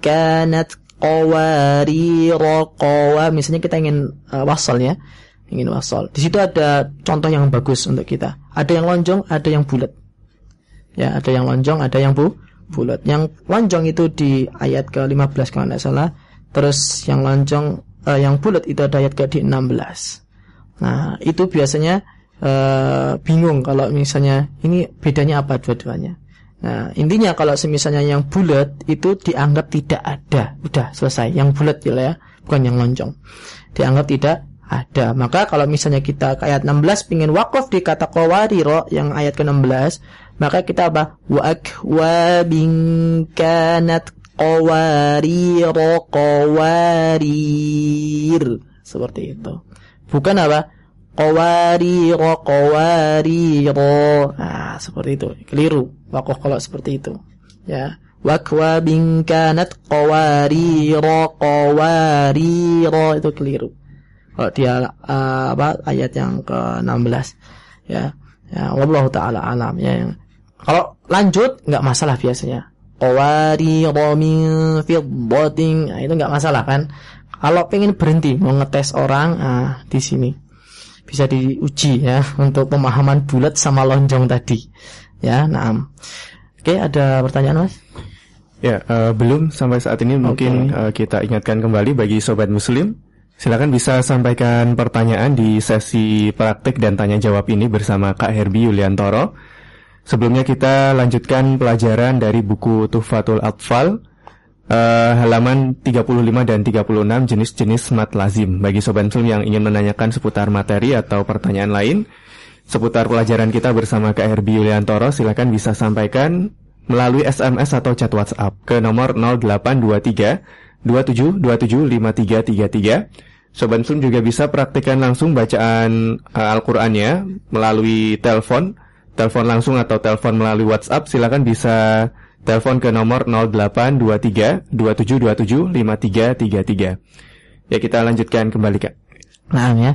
kanat qawarira qawa misalnya kita ingin uh, wasal ya ingin wasol. Di situ ada contoh yang bagus untuk kita. Ada yang lonjong, ada yang bulat. Ya, ada yang lonjong, ada yang bu bulat. Yang lonjong itu di ayat ke-15 kalau tidak salah. Terus yang lonjong uh, yang bulat itu ada ayat ke 16. Nah, itu biasanya uh, bingung kalau misalnya ini bedanya apa dua-duanya. Nah, intinya kalau semisalnya yang bulat itu dianggap tidak ada. Udah selesai. Yang bulat ya, bukan yang lonjong. Dianggap tidak ada. Maka kalau misalnya kita ke ayat 16 pingin wakaf di kata qawariro yang ayat ke-16, maka kita apa? Wa akwabin kanat qawariro qawarir. Seperti itu. Bukan apa? Qawariro qawariro. Nah, seperti itu. Keliru. Wakaf kalau seperti itu. Ya. Wakwabin kanat qawariro qawariro itu keliru kalau dia uh, apa ayat yang ke-16 ya ya wallahu taala alam ya kalau lanjut nggak masalah biasanya. Qawari min fiddatin. Nah, itu nggak masalah kan? Kalau pengen berhenti mau ngetes orang ah, di sini. Bisa diuji ya untuk pemahaman bulat sama lonjong tadi. Ya nah oke ada pertanyaan mas? Ya, uh, belum sampai saat ini. Mungkin uh, kita ingatkan kembali bagi sobat muslim. Silakan bisa sampaikan pertanyaan di sesi praktik dan tanya jawab ini bersama Kak Herbie Yuliantoro. Sebelumnya kita lanjutkan pelajaran dari buku Tuhfatul Atfal uh, halaman 35 dan 36 jenis-jenis mat lazim. Bagi sobat film yang ingin menanyakan seputar materi atau pertanyaan lain seputar pelajaran kita bersama Herbie Yuliantoro, silakan bisa sampaikan melalui SMS atau chat WhatsApp ke nomor 0823 27 27 5333. Sobat Muslim juga bisa praktikkan langsung bacaan uh, Al-Qur'annya melalui telepon, telepon langsung atau telepon melalui WhatsApp. Silakan bisa telepon ke nomor 0823 27 27 5333. Ya kita lanjutkan kembali Kak. Nah ya.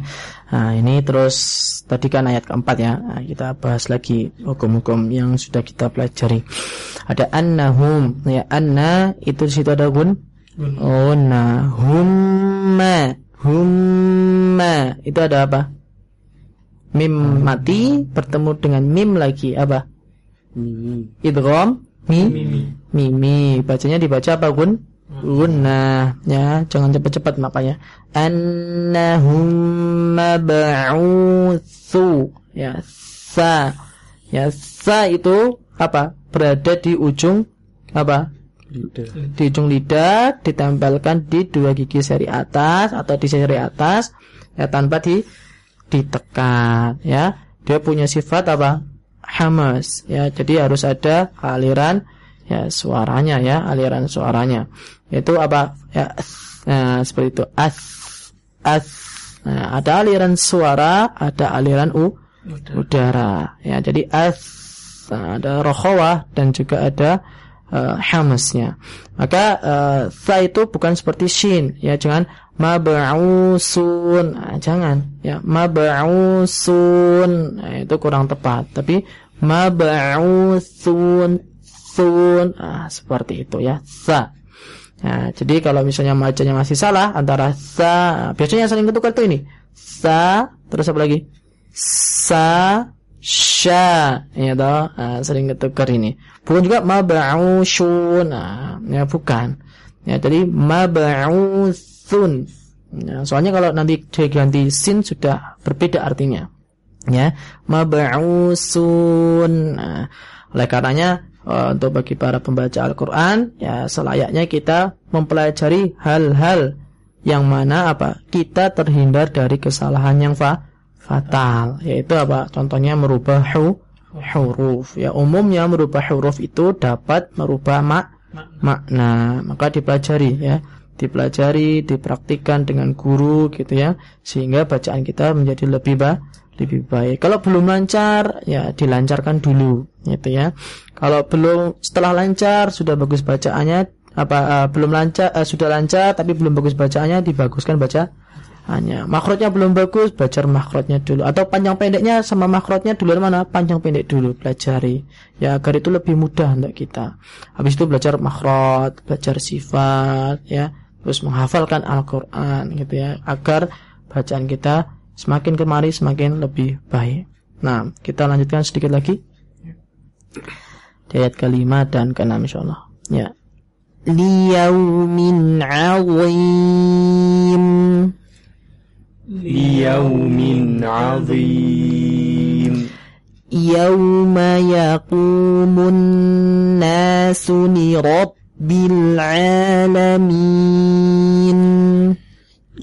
Nah, ini terus tadi kan ayat keempat ya. Nah, kita bahas lagi hukum-hukum yang sudah kita pelajari. Ada annahum ya anna itu di situ ada gun. Oh nah humma humma itu ada apa? Mim mati bertemu dengan mim lagi apa? Idgham mi? Mimi. Bacanya dibaca apa gun? Gunna. Ya jangan cepat-cepat makanya annahum mab'utsu. Ya sa. Ya sa itu apa? Berada di ujung apa? Di ujung lidah ditempelkan di dua gigi seri atas atau di seri atas ya tanpa di ditekan ya. Dia punya sifat apa? Hamas ya. Jadi harus ada aliran ya suaranya ya aliran suaranya. Itu apa? Ya nah, seperti itu. As as. Nah, ada aliran suara ada aliran u udara. ya. Jadi as nah, ada rokhawah dan juga ada uh, hamasnya. Maka uh, sa itu bukan seperti shin ya jangan mab'usun. Nah, jangan ya mab'usun. Nah, itu kurang tepat. Tapi mab'usun sun nah, seperti itu ya sa Nah, jadi kalau misalnya bacanya masih salah antara sa, biasanya yang saling ketukar itu ini. Sa, terus apa lagi? Sa, sya, ya toh, nah, sering ketukar ini. Bukan juga mab'ushun. Nah, ya bukan. Ya, jadi mab'usun. Ya, soalnya kalau nanti diganti sin sudah berbeda artinya. Ya, mab'usun. Nah, oleh karenanya uh, untuk bagi para pembaca Al-Quran ya selayaknya kita mempelajari hal-hal yang mana apa kita terhindar dari kesalahan yang fa fatal yaitu apa contohnya merubah hu huruf ya umumnya merubah huruf itu dapat merubah mak makna maka dipelajari ya dipelajari dipraktikkan dengan guru gitu ya sehingga bacaan kita menjadi lebih ba lebih baik. Kalau belum lancar, ya dilancarkan dulu, gitu ya. Kalau belum setelah lancar sudah bagus bacaannya, apa uh, belum lancar uh, sudah lancar tapi belum bagus bacaannya, dibaguskan baca hanya makrotnya belum bagus, belajar makrotnya dulu atau panjang pendeknya sama makrotnya dulu mana? Panjang pendek dulu pelajari. Ya agar itu lebih mudah untuk kita. Habis itu belajar makrot, belajar sifat ya, terus menghafalkan Al-Qur'an gitu ya, agar bacaan kita semakin kemari semakin lebih baik. Nah, kita lanjutkan sedikit lagi. Di ayat kelima dan keenam insyaallah. Ya. Liyaumin 'azim. ليوم عظيم. يوم يقوم الناس لرب العالمين.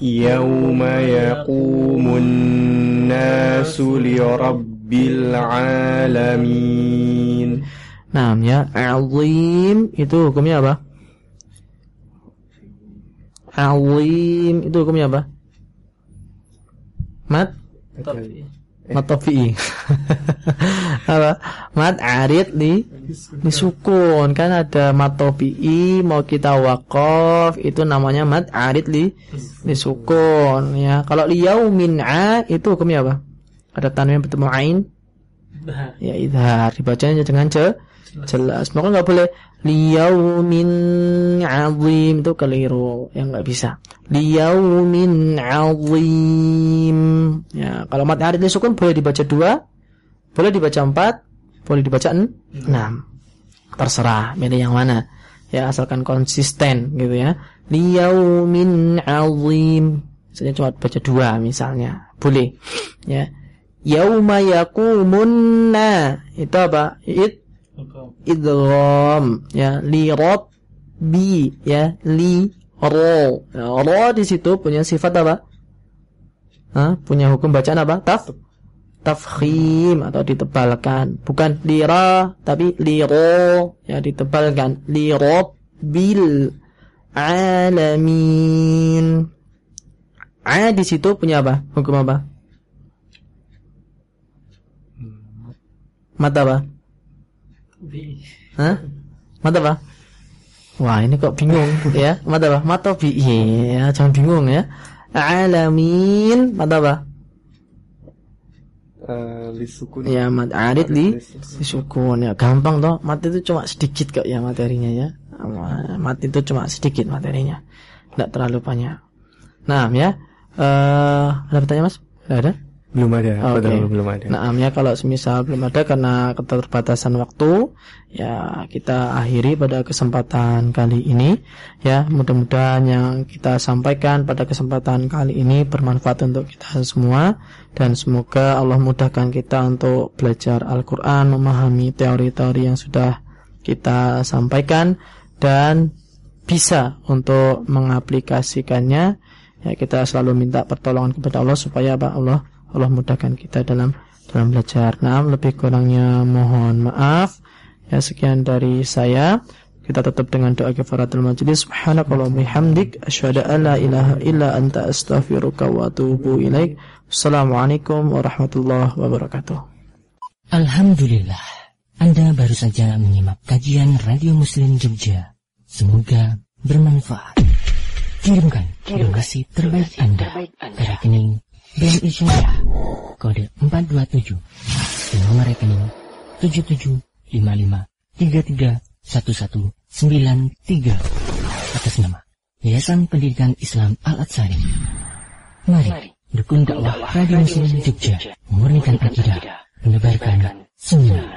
يوم يقوم الناس لرب العالمين. نعم يا عظيم. itu hukumnya apa? Azim itu hukumnya apa? Mat? Matofi. Apa? Mat arid di sukun. Kan ada matofi mau kita wakof itu namanya mat arid di sukun ya. Kalau liyaumin a itu hukumnya apa? Ada tanwin bertemu ain? Ya idhar. Dibacanya dengan ce jelas. Maka nggak boleh. Liyaumin azim. Itu keliru. Yang nggak bisa. Liyaumin azim. Ya kalau mat arid sukun boleh dibaca dua. Boleh dibaca empat. Boleh dibaca enam. Terserah milih yang mana. Ya asalkan konsisten gitu ya. Liyaumin azim. Saya cuma baca dua misalnya. Boleh. Ya. Yauma yakumunna. Itu apa? It idgham ya li bi ya li ro ya, ro di situ punya sifat apa Hah? punya hukum bacaan apa taf ditafkhim atau ditebalkan. Bukan lira tapi liro ya ditebalkan. Lirabbil alamin. A di situ punya apa? Hukum apa? Mata apa? Hah? Mata apa? Wah ini kok bingung. Ya Mata apa? Mata bi. Ya, Jangan bingung ya. Alamin. Mata apa? Uh, lisukun. Ya mat arid li. Lisukun. Ya. Gampang toh. Mati itu cuma sedikit kok ya materinya ya. Mati itu cuma sedikit materinya. Tidak terlalu banyak. Nah ya. Uh, ada pertanyaan mas? Ada belum ada, okay. betul belum ada. Nah, ya kalau semisal belum ada karena keterbatasan waktu, ya kita akhiri pada kesempatan kali ini. Ya, mudah-mudahan yang kita sampaikan pada kesempatan kali ini bermanfaat untuk kita semua dan semoga Allah mudahkan kita untuk belajar Al-Qur'an, memahami teori-teori yang sudah kita sampaikan dan bisa untuk mengaplikasikannya. Ya, kita selalu minta pertolongan kepada Allah supaya Pak Allah Allah mudahkan kita dalam dalam belajar. Nah, lebih kurangnya mohon maaf. Ya sekian dari saya. Kita tutup dengan doa kifaratul majlis. Subhanakallah bihamdik asyhadu an la ilaha illa anta astaghfiruka wa atubu ilaik. Assalamualaikum warahmatullahi wabarakatuh. Alhamdulillah. Anda baru saja menyimak kajian Radio Muslim Jogja. Semoga bermanfaat. Kirimkan donasi terbaik Anda ke rekening BNI Syariah kode 427 dan nomor rekening 7755331193 atas nama Yayasan Pendidikan Islam Al-Atsari. Mari dukung dakwah Radio Muslim Jogja, memurnikan akidah, menebarkan sunnah.